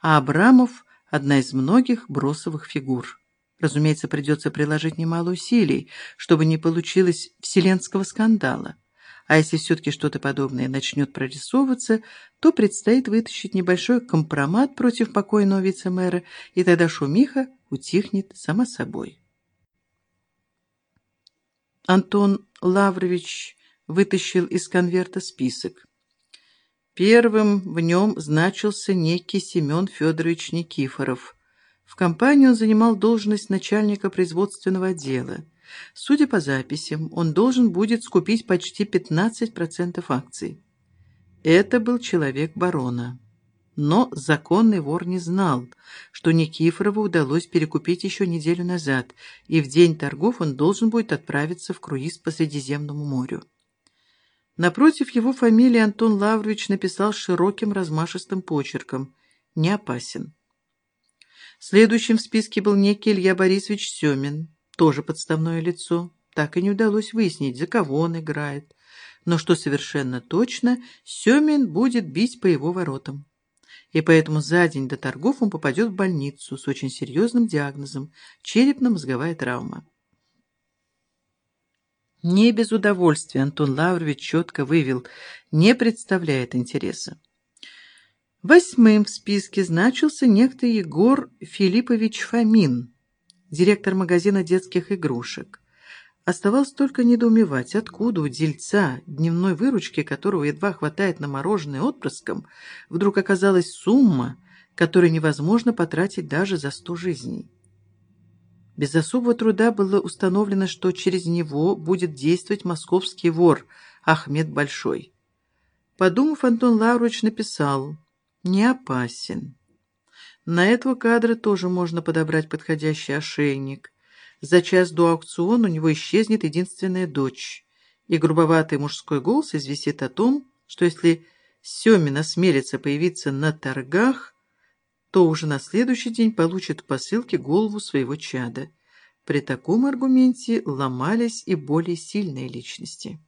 а Абрамов — одна из многих бросовых фигур. Разумеется, придется приложить немало усилий, чтобы не получилось вселенского скандала. А если все-таки что-то подобное начнет прорисовываться, то предстоит вытащить небольшой компромат против покойного вице-мэра, и тогда шумиха утихнет сама собой. Антон Лаврович вытащил из конверта список. Первым в нем значился некий Семен Федорович Никифоров. В компании он занимал должность начальника производственного отдела. Судя по записям, он должен будет скупить почти 15% акций. Это был человек барона. Но законный вор не знал, что Никифорову удалось перекупить еще неделю назад, и в день торгов он должен будет отправиться в круиз по Средиземному морю. Напротив его фамилии Антон Лаврович написал широким размашистым почерком «Не опасен». Следующим в списке был некий Илья Борисович Семин, тоже подставное лицо. Так и не удалось выяснить, за кого он играет. Но что совершенно точно, Семин будет бить по его воротам. И поэтому за день до торгов он попадет в больницу с очень серьезным диагнозом – черепно-мозговая травма. Не без удовольствия Антон Лаврович четко вывел, не представляет интереса. Восьмым в списке значился некто Егор Филиппович Фомин, директор магазина детских игрушек. Оставалось только недоумевать, откуда у дельца, дневной выручки которого едва хватает на мороженое отпрыском, вдруг оказалась сумма, которую невозможно потратить даже за сто жизней. Без особого труда было установлено, что через него будет действовать московский вор Ахмед Большой. Подумав, Антон Лаврович написал «Не опасен». На этого кадра тоже можно подобрать подходящий ошейник. За час до аукциона у него исчезнет единственная дочь, и грубоватый мужской голос известит о том, что если Семин осмелится появиться на торгах, то уже на следующий день получит в посылке голову своего чада. При таком аргументе ломались и более сильные личности.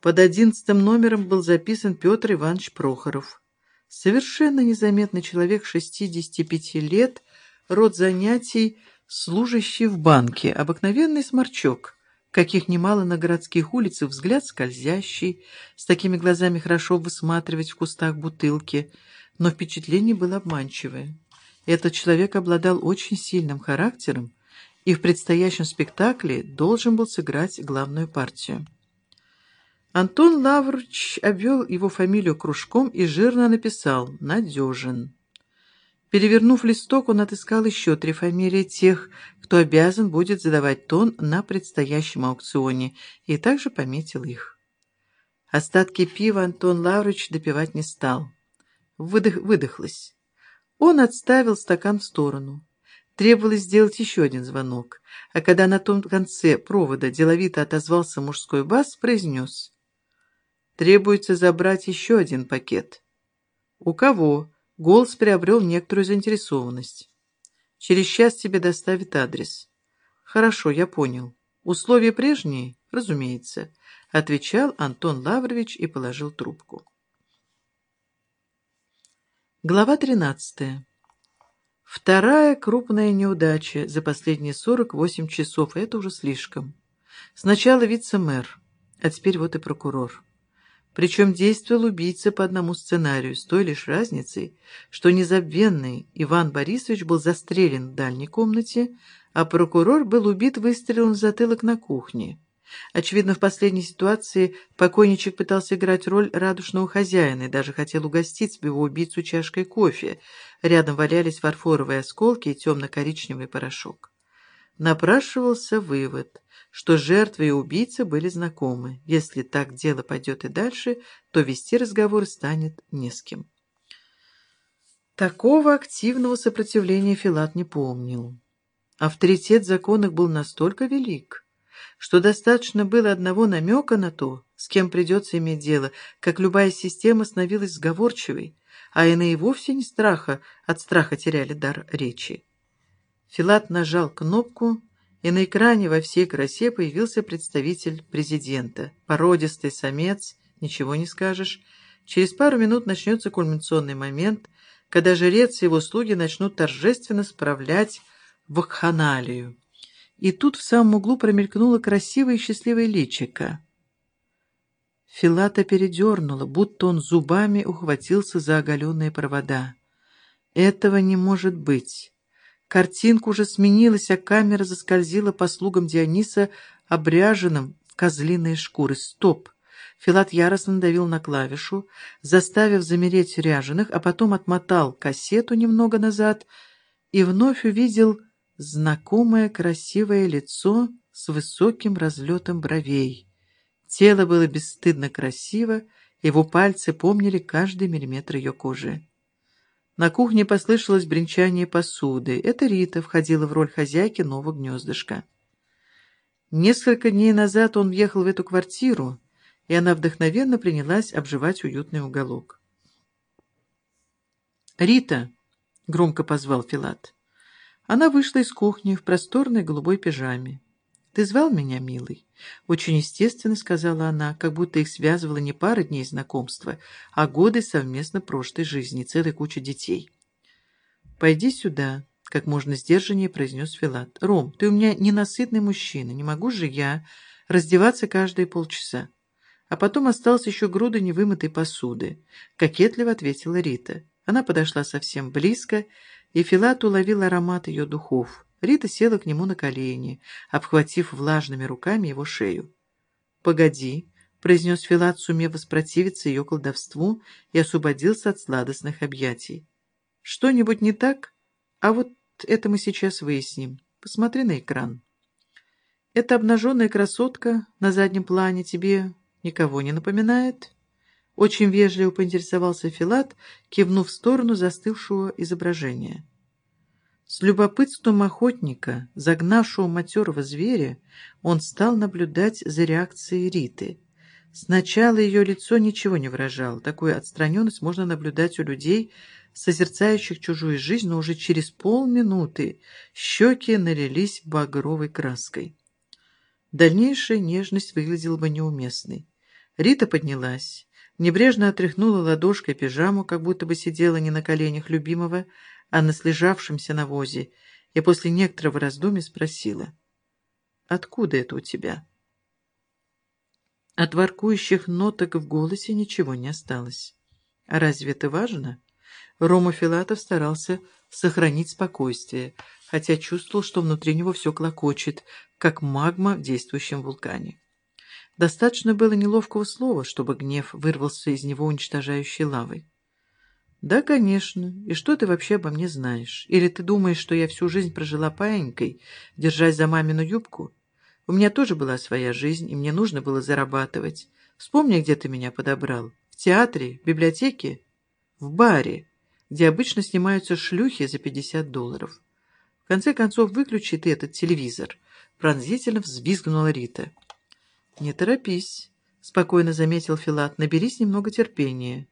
Под одиннадцатым номером был записан Петр Иванович Прохоров. Совершенно незаметный человек 65 лет, род занятий, служащий в банке, обыкновенный сморчок, каких немало на городских улицах, взгляд скользящий, с такими глазами хорошо высматривать в кустах бутылки, но впечатление было обманчивое. Этот человек обладал очень сильным характером и в предстоящем спектакле должен был сыграть главную партию. Антон Лаврч обвел его фамилию кружком и жирно написал «Надежен». Перевернув листок, он отыскал еще три фамилии тех, кто обязан будет задавать тон на предстоящем аукционе, и также пометил их. Остатки пива Антон Лаврыч допивать не стал. Выдох выдохлось. Он отставил стакан в сторону. Требовалось сделать еще один звонок, а когда на том конце провода деловито отозвался мужской бас, произнес Требуется забрать еще один пакет. У кого? Голос приобрел некоторую заинтересованность. Через час тебе доставят адрес. Хорошо, я понял. Условия прежние? Разумеется. Отвечал Антон Лаврович и положил трубку. Глава тринадцатая. Вторая крупная неудача за последние сорок восемь часов. Это уже слишком. Сначала вице-мэр, а теперь вот и прокурор. Причем действовал убийца по одному сценарию, с той лишь разницей, что незабвенный Иван Борисович был застрелен в дальней комнате, а прокурор был убит выстрелом в затылок на кухне. Очевидно, в последней ситуации покойничек пытался играть роль радушного хозяина и даже хотел угостить своего убийцу чашкой кофе. Рядом валялись фарфоровые осколки и темно-коричневый порошок. Напрашивался вывод что жертва и убийца были знакомы. Если так дело пойдет и дальше, то вести разговор станет не с кем. Такого активного сопротивления Филат не помнил. Авторитет законных был настолько велик, что достаточно было одного намека на то, с кем придется иметь дело, как любая система становилась сговорчивой, а иные вовсе не страха, от страха теряли дар речи. Филат нажал кнопку, и на экране во всей красе появился представитель президента. Породистый самец, ничего не скажешь. Через пару минут начнется кульминационный момент, когда жрец и его слуги начнут торжественно справлять вакханалию. И тут в самом углу промелькнуло красивое и счастливое личико. Филата передернула, будто он зубами ухватился за оголенные провода. Этого не может быть. Картинка уже сменилась, а камера заскользила по слугам Диониса, обряженным в козлиные шкуры. Стоп! Филат яростно надавил на клавишу, заставив замереть ряженых, а потом отмотал кассету немного назад и вновь увидел знакомое красивое лицо с высоким разлетом бровей. Тело было бесстыдно красиво, его пальцы помнили каждый миллиметр ее кожи. На кухне послышалось бренчание посуды. Это Рита входила в роль хозяйки нового гнездышка. Несколько дней назад он въехал в эту квартиру, и она вдохновенно принялась обживать уютный уголок. «Рита!» — громко позвал Филат. Она вышла из кухни в просторной голубой пижаме. «Ты звал меня, милый?» «Очень естественно», — сказала она, как будто их связывала не пара дней знакомства, а годы совместно прошлой жизни, целой куча детей. «Пойди сюда», — как можно сдержаннее произнес Филат. «Ром, ты у меня ненасытный мужчина, не могу же я раздеваться каждые полчаса». А потом осталась еще груда невымытой посуды. Кокетливо ответила Рита. Она подошла совсем близко, и Филат уловил аромат ее духов. Рита села к нему на колени, обхватив влажными руками его шею. «Погоди», — произнес Филат, сумев воспротивиться ее колдовству, и освободился от сладостных объятий. «Что-нибудь не так? А вот это мы сейчас выясним. Посмотри на экран. Эта обнаженная красотка на заднем плане тебе никого не напоминает?» Очень вежливо поинтересовался Филат, кивнув в сторону застывшего изображения. С любопытством охотника, загнавшего матерого зверя, он стал наблюдать за реакцией Риты. Сначала ее лицо ничего не выражало. Такую отстраненность можно наблюдать у людей, созерцающих чужую жизнь, но уже через полминуты щеки налились багровой краской. Дальнейшая нежность выглядела бы неуместной. Рита поднялась, небрежно отряхнула ладошкой пижаму, как будто бы сидела не на коленях любимого, а на слежавшемся навозе, и после некоторого раздумья спросила. «Откуда это у тебя?» От воркующих ноток в голосе ничего не осталось. «А разве это важно?» Рома Филатов старался сохранить спокойствие, хотя чувствовал, что внутри него все клокочет, как магма в действующем вулкане. Достаточно было неловкого слова, чтобы гнев вырвался из него уничтожающей лавой. «Да, конечно. И что ты вообще обо мне знаешь? Или ты думаешь, что я всю жизнь прожила паенькой, держась за мамину юбку? У меня тоже была своя жизнь, и мне нужно было зарабатывать. Вспомни, где ты меня подобрал. В театре, в библиотеке, в баре, где обычно снимаются шлюхи за 50 долларов. В конце концов, выключи ты этот телевизор», — пронзительно взвизгнула Рита. «Не торопись», — спокойно заметил Филат, — «наберись немного терпения».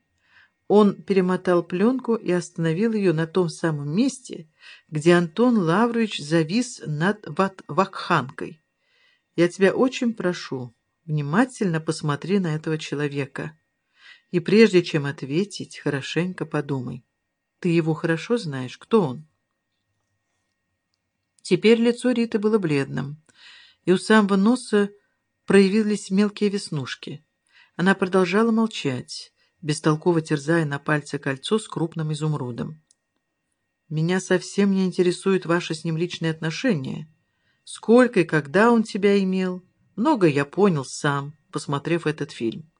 Он перемотал пленку и остановил ее на том самом месте, где Антон Лаврович завис над вакханкой. «Я тебя очень прошу, внимательно посмотри на этого человека. И прежде чем ответить, хорошенько подумай. Ты его хорошо знаешь? Кто он?» Теперь лицо Риты было бледным, и у самого носа проявились мелкие веснушки. Она продолжала молчать бестолково терзая на пальце кольцо с крупным изумрудом. «Меня совсем не интересуют ваши с ним личные отношения. Сколько и когда он тебя имел, много я понял сам, посмотрев этот фильм.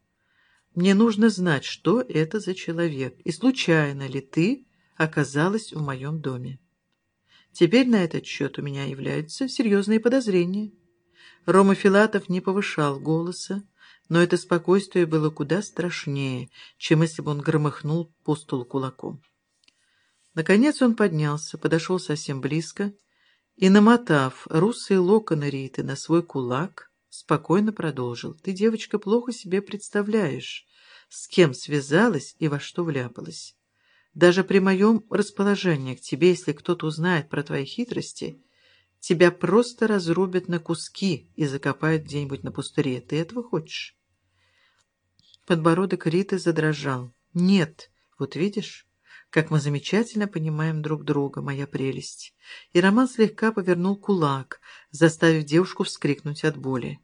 Мне нужно знать, что это за человек, и случайно ли ты оказалась в моем доме. Теперь на этот счет у меня являются серьезные подозрения». Рома Филатов не повышал голоса, но это спокойствие было куда страшнее, чем если бы он громыхнул по столу кулаком. Наконец он поднялся, подошел совсем близко и, намотав русые локоны Риты на свой кулак, спокойно продолжил. «Ты, девочка, плохо себе представляешь, с кем связалась и во что вляпалась. Даже при моем расположении к тебе, если кто-то узнает про твои хитрости, тебя просто разрубят на куски и закопают где-нибудь на пустыре. Ты этого хочешь?» Подбородок Риты задрожал. «Нет, вот видишь, как мы замечательно понимаем друг друга, моя прелесть». И Роман слегка повернул кулак, заставив девушку вскрикнуть от боли.